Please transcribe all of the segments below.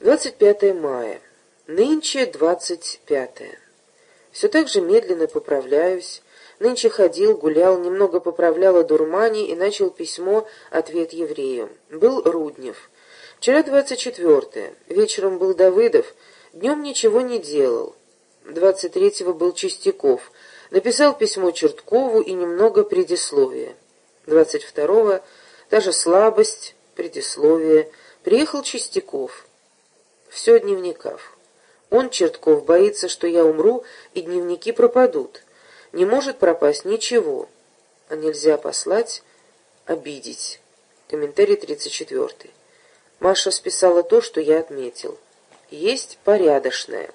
25 мая. Нынче 25. Все так же медленно поправляюсь. Нынче ходил, гулял, немного поправлял о и начал письмо «Ответ еврею». Был Руднев. Вчера 24. Вечером был Давыдов. Днем ничего не делал. 23-го был Чистяков. Написал письмо Черткову и немного предисловия. 22-го та же слабость, предисловие. Приехал Чистяков. Все дневников. Он, Чертков, боится, что я умру, и дневники пропадут. Не может пропасть ничего. А нельзя послать, обидеть. Комментарий 34. Маша списала то, что я отметил. Есть порядочное.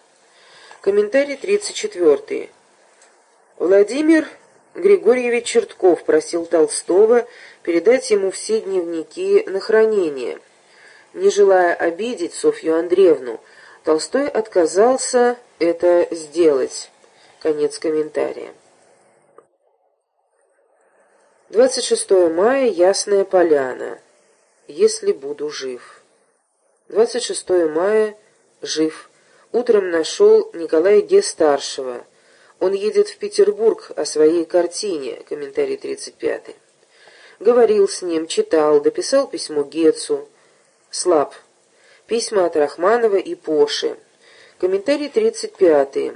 Комментарий 34. Владимир Григорьевич Чертков просил Толстого передать ему все дневники на хранение. Не желая обидеть Софью Андреевну, Толстой отказался это сделать. Конец комментария. 26 мая. Ясная поляна. Если буду жив. 26 мая. Жив. Утром нашел Николая Ге-старшего. Он едет в Петербург о своей картине. Комментарий 35. Говорил с ним, читал, дописал письмо Гецу. Слаб. Письма от Рахманова и Поши. Комментарий 35.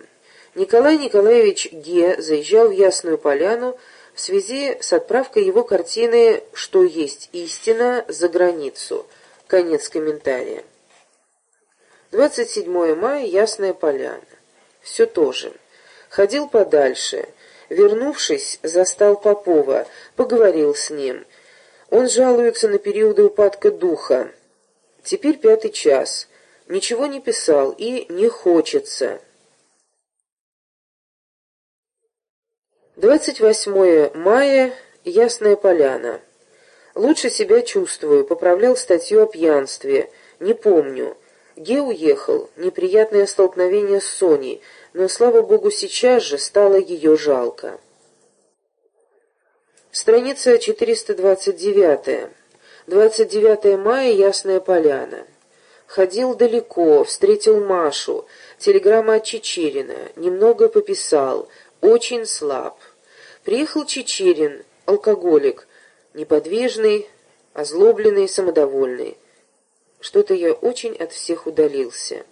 Николай Николаевич Ге заезжал в Ясную Поляну в связи с отправкой его картины «Что есть истина» за границу. Конец комментария. 27 мая, Ясная Поляна. Все то же. Ходил подальше. Вернувшись, застал Попова, поговорил с ним. Он жалуется на периоды упадка духа. Теперь пятый час. Ничего не писал и не хочется. 28 мая. Ясная Поляна. Лучше себя чувствую. Поправлял статью о пьянстве. Не помню. Ге уехал. Неприятное столкновение с Соней. Но, слава богу, сейчас же стало ее жалко. Страница 429. 29 мая. Ясная Поляна. Ходил далеко, встретил Машу. Телеграмма от Чечерина. Немного пописал. Очень слаб. Приехал Чечерин, алкоголик, неподвижный, озлобленный, самодовольный. Что-то я очень от всех удалился.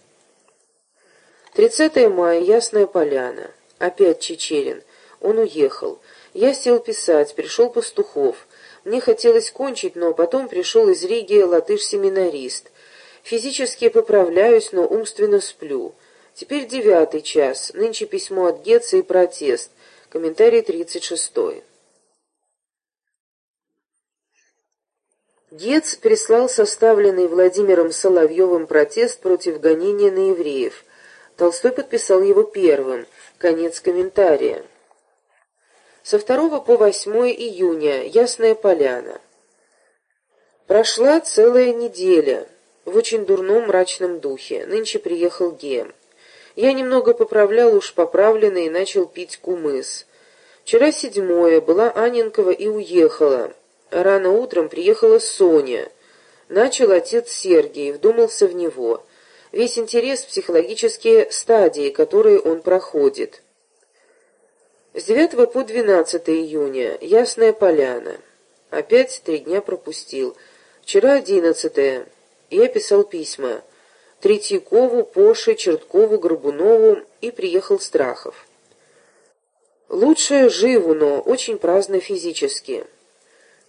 30 мая, Ясная Поляна. Опять Чечерин. Он уехал. Я сел писать, пришел Пастухов. Мне хотелось кончить, но потом пришел из Риги латыш-семинарист. Физически поправляюсь, но умственно сплю. Теперь девятый час. Нынче письмо от Гетца и протест. Комментарий 36. Гец прислал составленный Владимиром Соловьевым протест против гонения на евреев. Толстой подписал его первым. Конец комментария. Со 2 по 8 июня. Ясная Поляна. Прошла целая неделя. В очень дурном мрачном духе. Нынче приехал Гем. Я немного поправлял уж поправленный и начал пить кумыс. Вчера седьмое, была Аненкова и уехала. Рано утром приехала Соня. Начал отец Сергий, вдумался в него. Весь интерес в психологические стадии, которые он проходит. С 9 по 12 июня. Ясная поляна. Опять три дня пропустил. Вчера 11 Я писал письма. Третьякову, Поше, Черткову, Горбунову и приехал Страхов. Лучше живу, но очень праздно физически.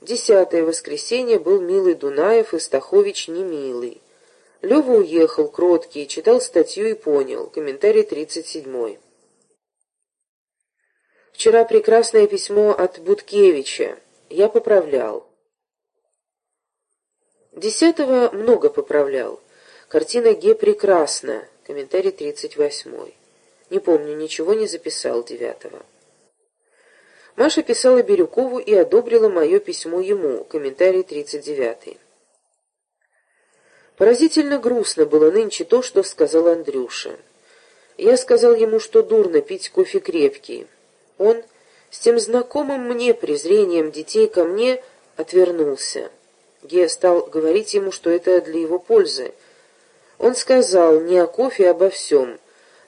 Десятое воскресенье был милый Дунаев и Стахович немилый. Лева уехал, кроткий, читал статью и понял. Комментарий 37. Вчера прекрасное письмо от Буткевича. Я поправлял. Десятого много поправлял. Картина Ге прекрасна. Комментарий 38. Не помню, ничего не записал девятого. Маша писала Бирюкову и одобрила мое письмо ему. Комментарий 39. Поразительно грустно было нынче то, что сказал Андрюша. Я сказал ему, что дурно пить кофе крепкий. Он с тем знакомым мне презрением детей ко мне отвернулся. Я стал говорить ему, что это для его пользы. Он сказал не о кофе, а обо всем.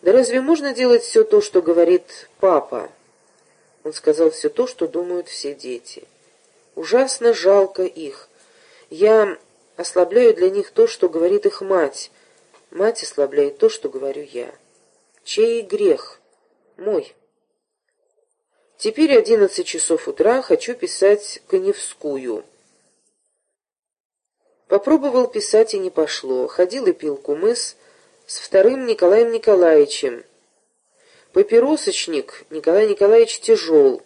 Да разве можно делать все то, что говорит папа? Он сказал все то, что думают все дети. Ужасно жалко их. Я ослабляю для них то, что говорит их мать. Мать ослабляет то, что говорю я. Чей грех? Мой. Теперь одиннадцать часов утра, хочу писать Коневскую. Попробовал писать и не пошло. Ходил и пил кумыс с вторым Николаем Николаевичем. Папиросочник Николай Николаевич тяжел.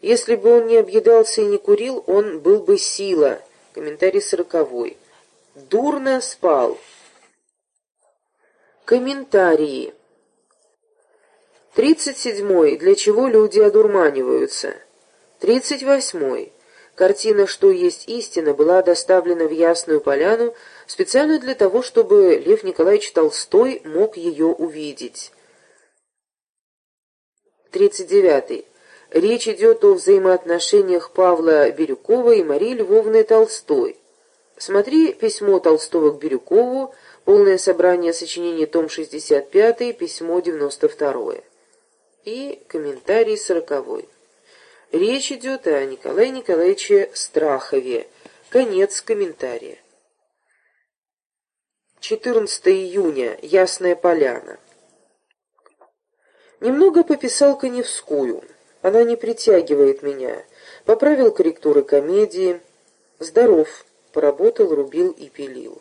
Если бы он не объедался и не курил, он был бы сила. Комментарий сороковой. Дурно спал. Комментарии. Тридцать седьмой. Для чего люди одурманиваются? Тридцать восьмой. Картина «Что есть истина» была доставлена в Ясную Поляну специально для того, чтобы Лев Николаевич Толстой мог ее увидеть. 39. Речь идет о взаимоотношениях Павла Бирюкова и Марии Львовны Толстой. Смотри письмо Толстого к Бирюкову, полное собрание сочинений, том 65, письмо 92. И комментарий 40. Речь идет о Николае Николаевиче Страхове. Конец комментария. 14 июня. Ясная поляна. Немного пописал Коневскую. Она не притягивает меня. Поправил корректуры комедии. Здоров. Поработал, рубил и пилил.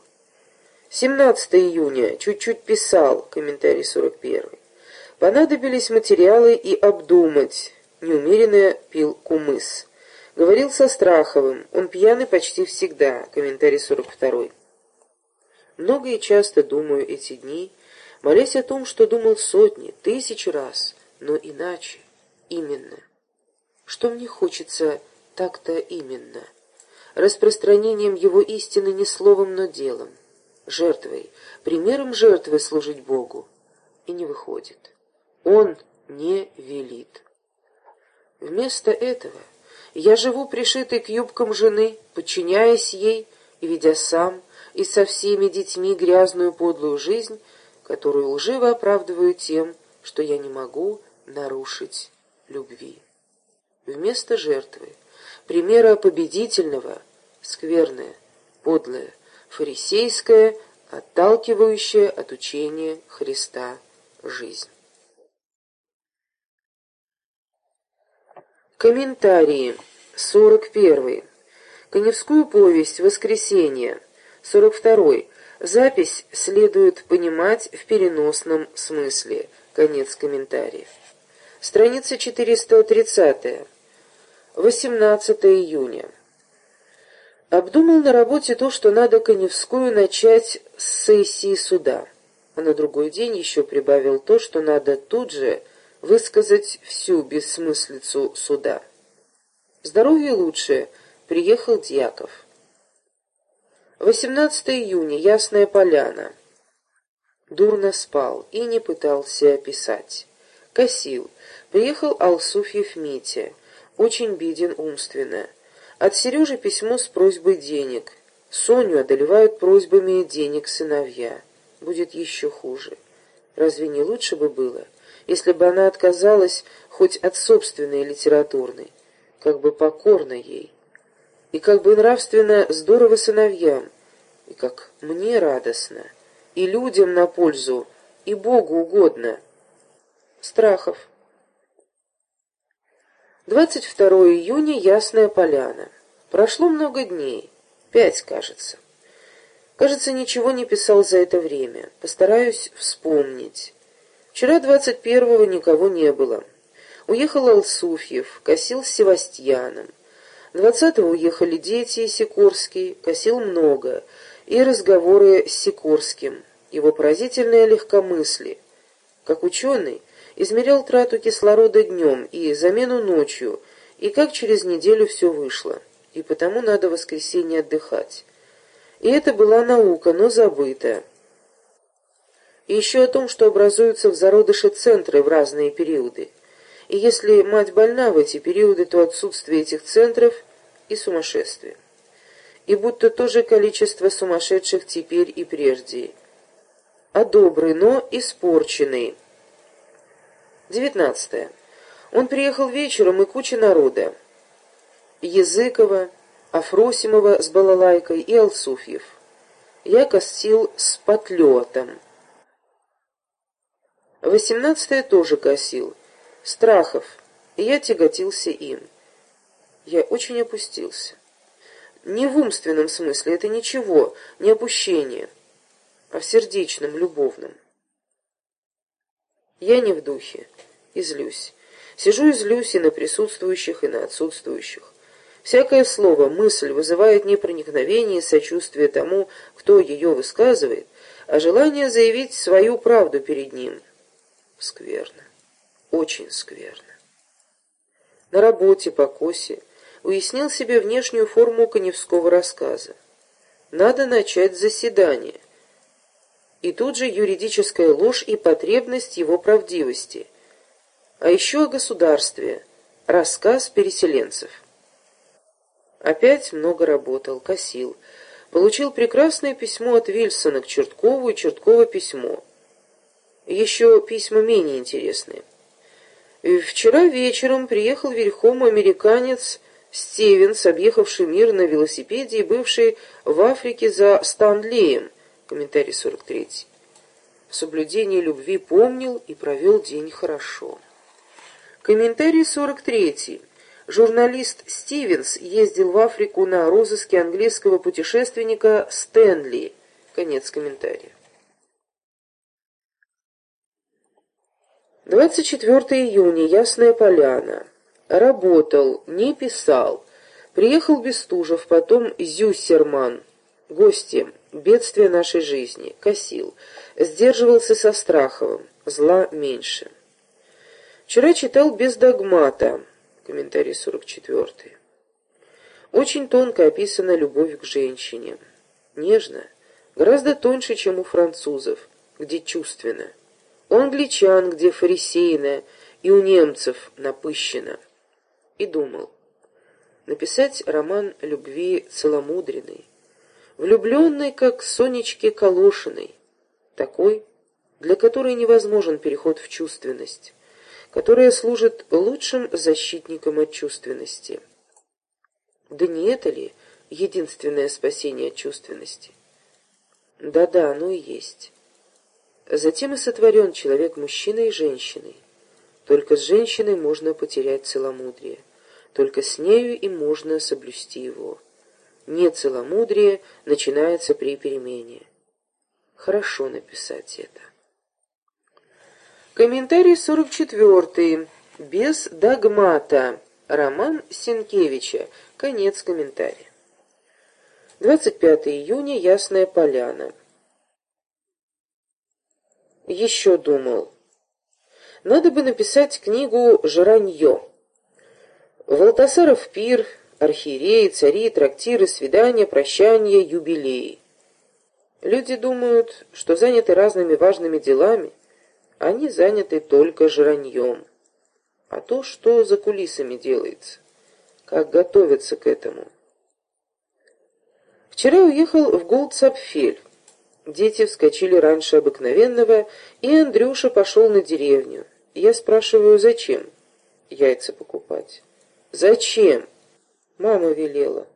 17 июня. Чуть-чуть писал. Комментарий 41. Понадобились материалы и обдумать неумеренно пил кумыс. Говорил со Страховым, он пьяный почти всегда, комментарий 42. Много и часто думаю эти дни, молясь о том, что думал сотни, тысячи раз, но иначе, именно. Что мне хочется так-то именно? Распространением его истины не словом, но делом. Жертвой, примером жертвы служить Богу. И не выходит. Он не велит. Вместо этого я живу пришитый к юбкам жены, подчиняясь ей и ведя сам и со всеми детьми грязную подлую жизнь, которую лживо оправдываю тем, что я не могу нарушить любви. Вместо жертвы, примера победительного, скверное, подлое, фарисейское, отталкивающее от учения Христа жизнь. Комментарии. 41. Коневскую повесть «Воскресенье». 42. Запись следует понимать в переносном смысле. Конец комментариев. Страница 430. 18 июня. Обдумал на работе то, что надо Коневскую начать с сессии суда. А на другой день еще прибавил то, что надо тут же высказать всю бессмыслицу суда. Здоровье лучшее. Приехал Дьяков. 18 июня. Ясная поляна. Дурно спал и не пытался писать. Косил. Приехал Алсуфьев Митя. Очень беден умственно. От Сережи письмо с просьбой денег. Соню одолевают просьбами денег сыновья. Будет еще хуже. Разве не лучше бы было? Если бы она отказалась хоть от собственной литературной, как бы покорно ей, и как бы нравственно здорово сыновьям, и как мне радостно, и людям на пользу, и Богу угодно. Страхов. 22 июня, Ясная Поляна. Прошло много дней, пять, кажется. Кажется, ничего не писал за это время. Постараюсь вспомнить. Вчера двадцать первого никого не было. Уехал Алсуфьев, косил с Севастьяном. Двадцатого уехали дети и Сикорский, косил много, и разговоры с Сикорским, его поразительное легкомыслие. Как ученый, измерял трату кислорода днем и замену ночью, и как через неделю все вышло, и потому надо в воскресенье отдыхать. И это была наука, но забытая и еще о том, что образуются в зародыше центры в разные периоды. И если мать больна в эти периоды, то отсутствие этих центров и сумасшествие. И будто то же количество сумасшедших теперь и прежде, а добрый, но испорченный. Девятнадцатое. Он приехал вечером, и куча народа. Языкова, Афросимова с балалайкой и Алсуфьев. Я косил с потлетом. Восемнадцатое тоже косил. Страхов. И я тяготился им. Я очень опустился. Не в умственном смысле, это ничего, не опущение, а в сердечном, любовном. Я не в духе, и злюсь. Сижу и злюсь и на присутствующих, и на отсутствующих. Всякое слово, мысль вызывает не проникновение и сочувствие тому, кто ее высказывает, а желание заявить свою правду перед ним. Скверно. Очень скверно. На работе, по косе, уяснил себе внешнюю форму коневского рассказа. Надо начать заседание. И тут же юридическая ложь и потребность его правдивости. А еще о государстве. Рассказ переселенцев. Опять много работал, косил. Получил прекрасное письмо от Вильсона к Черткову и Чертково письмо. Еще письма менее интересные. Вчера вечером приехал верхом американец Стивенс, объехавший мир на велосипеде и бывший в Африке за Станлеем. Комментарий 43. В соблюдении любви помнил и провел день хорошо. Комментарий 43. Журналист Стивенс ездил в Африку на розыске английского путешественника Стэнли. Конец комментария. 24 июня. Ясная поляна. Работал, не писал. Приехал Бестужев, потом Зюссерман. Гости. Бедствие нашей жизни. Косил. Сдерживался со Страховым. Зла меньше. Вчера читал без догмата. Комментарий 44. Очень тонко описана любовь к женщине. Нежно. Гораздо тоньше, чем у французов, где чувственно. У англичан, где фарисейно, и у немцев напыщенно и думал написать роман любви целомудренный, влюбленный, как Сонечке Калошиной, такой, для которой невозможен переход в чувственность, которая служит лучшим защитником от чувственности. Да не это ли единственное спасение от чувственности? Да-да, оно и есть. Затем и сотворен человек мужчиной и женщиной. Только с женщиной можно потерять целомудрие. Только с нею и можно соблюсти его. Не целомудрие начинается при перемене. Хорошо написать это. Комментарий 44. Без догмата. Роман Сенкевича. Конец комментария. 25 июня. Ясная поляна. Еще думал. Надо бы написать книгу «Жранье». Валтасаров пир, архиереи, цари, трактиры, свидания, прощания, юбилеи. Люди думают, что заняты разными важными делами, они заняты только жраньем. А то, что за кулисами делается, как готовятся к этому. Вчера уехал в Голдсапфель. Дети вскочили раньше обыкновенного, и Андрюша пошел на деревню. Я спрашиваю, зачем? Яйца покупать. Зачем? Мама велела.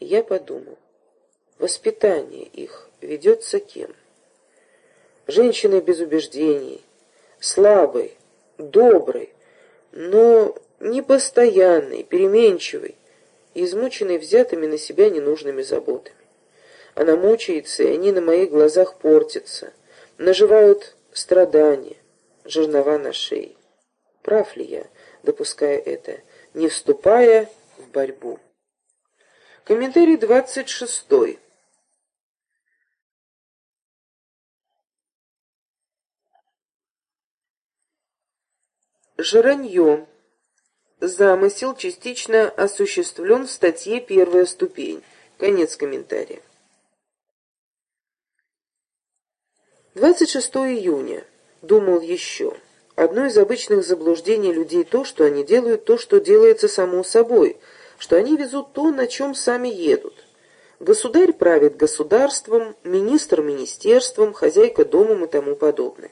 Я подумал. Воспитание их ведется кем? Женщиной без убеждений, слабой, доброй, но непостоянной, переменчивой, измученной взятыми на себя ненужными заботами. Она мучается, и они на моих глазах портятся, наживают страдания, жернова на шее. Прав ли я, допуская это? не вступая в борьбу. Комментарий двадцать шестой. Жиранье. Замысел частично осуществлен в статье «Первая ступень». Конец комментария. 26 июня. Думал еще. Одно из обычных заблуждений людей то, что они делают то, что делается само собой, что они везут то, на чем сами едут. Государь правит государством, министр министерством, хозяйка домом и тому подобное.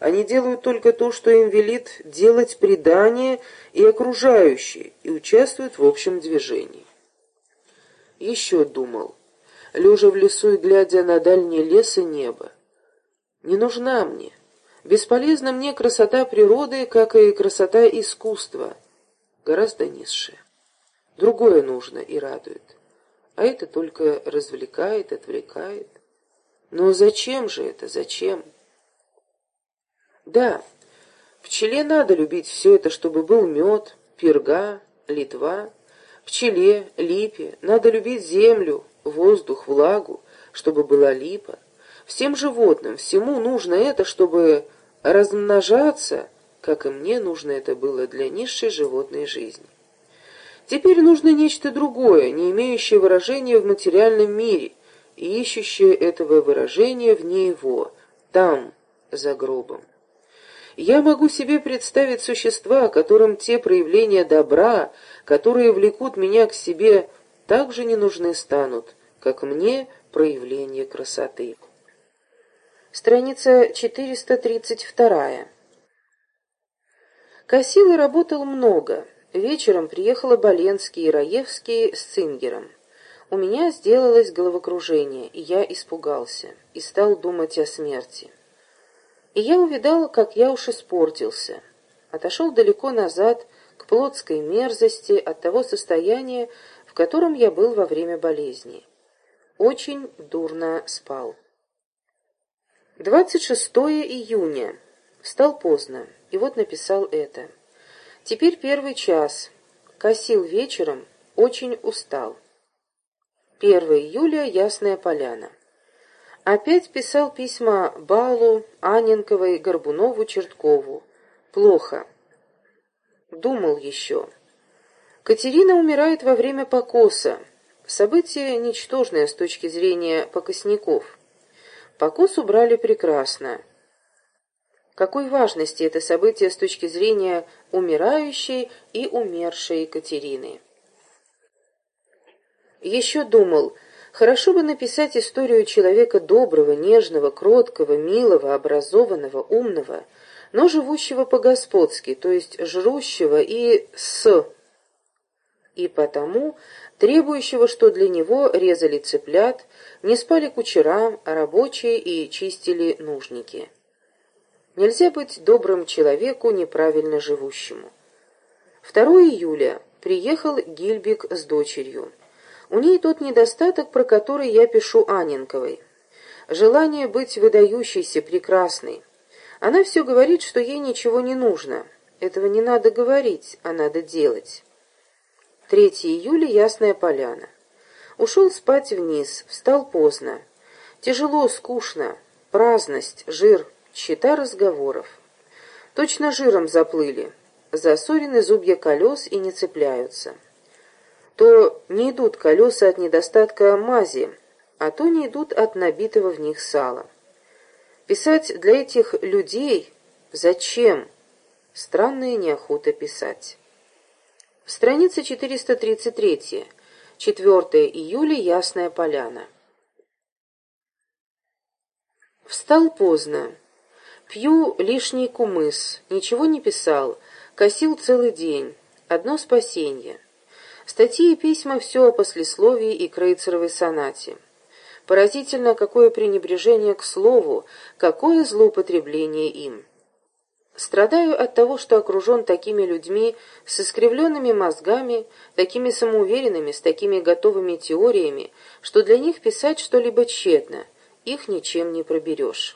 Они делают только то, что им велит делать предание и окружающие, и участвуют в общем движении. Еще думал, лежа в лесу и глядя на дальние лес и небо. Не нужна мне. Бесполезна мне красота природы, как и красота искусства, гораздо низшая. Другое нужно и радует. А это только развлекает, отвлекает. Но зачем же это, зачем? Да, пчеле надо любить все это, чтобы был мед, перга, литва. Пчеле, липе надо любить землю, воздух, влагу, чтобы была липа. Всем животным, всему нужно это, чтобы размножаться, как и мне нужно это было для низшей животной жизни. Теперь нужно нечто другое, не имеющее выражения в материальном мире, и ищущее этого выражения вне его, там, за гробом. Я могу себе представить существа, которым те проявления добра, которые влекут меня к себе, также не нужны станут, как мне проявления красоты. Страница 432. Косилы работал много. Вечером приехала Боленский и Раевский с Цингером. У меня сделалось головокружение, и я испугался, и стал думать о смерти. И я увидал, как я уж испортился. Отошел далеко назад, к плотской мерзости от того состояния, в котором я был во время болезни. Очень дурно спал. 26 июня. Встал поздно, и вот написал это. Теперь первый час. Косил вечером, очень устал. 1 июля. Ясная поляна. Опять писал письма Балу, Аненковой, Горбунову, Черткову. Плохо. Думал еще. Катерина умирает во время покоса. Событие ничтожное с точки зрения покосников. Покос убрали прекрасно. Какой важности это событие с точки зрения умирающей и умершей Екатерины? Еще думал, Хорошо бы написать историю человека доброго, нежного, кроткого, милого, образованного, умного, но живущего по-господски, то есть жрущего и с... И потому требующего, что для него резали цыплят, не спали кучера, а рабочие и чистили нужники. Нельзя быть добрым человеку, неправильно живущему. 2 июля приехал Гильбик с дочерью. У ней тот недостаток, про который я пишу Аненковой. Желание быть выдающейся, прекрасной. Она все говорит, что ей ничего не нужно. Этого не надо говорить, а надо делать. 3 июля, Ясная Поляна. Ушел спать вниз, встал поздно. Тяжело, скучно, праздность, жир, счета разговоров. Точно жиром заплыли. Засорены зубья колес и не цепляются то не идут колеса от недостатка мази, а то не идут от набитого в них сала. Писать для этих людей зачем? Странная неохота писать. Страница 433. 4 июля. Ясная поляна. Встал поздно. Пью лишний кумыс, ничего не писал, косил целый день. Одно спасенье. Статьи и письма все о послесловии и Крейцеровой сонате. Поразительно, какое пренебрежение к слову, какое злоупотребление им. Страдаю от того, что окружен такими людьми с искривленными мозгами, такими самоуверенными, с такими готовыми теориями, что для них писать что-либо тщетно, их ничем не проберешь.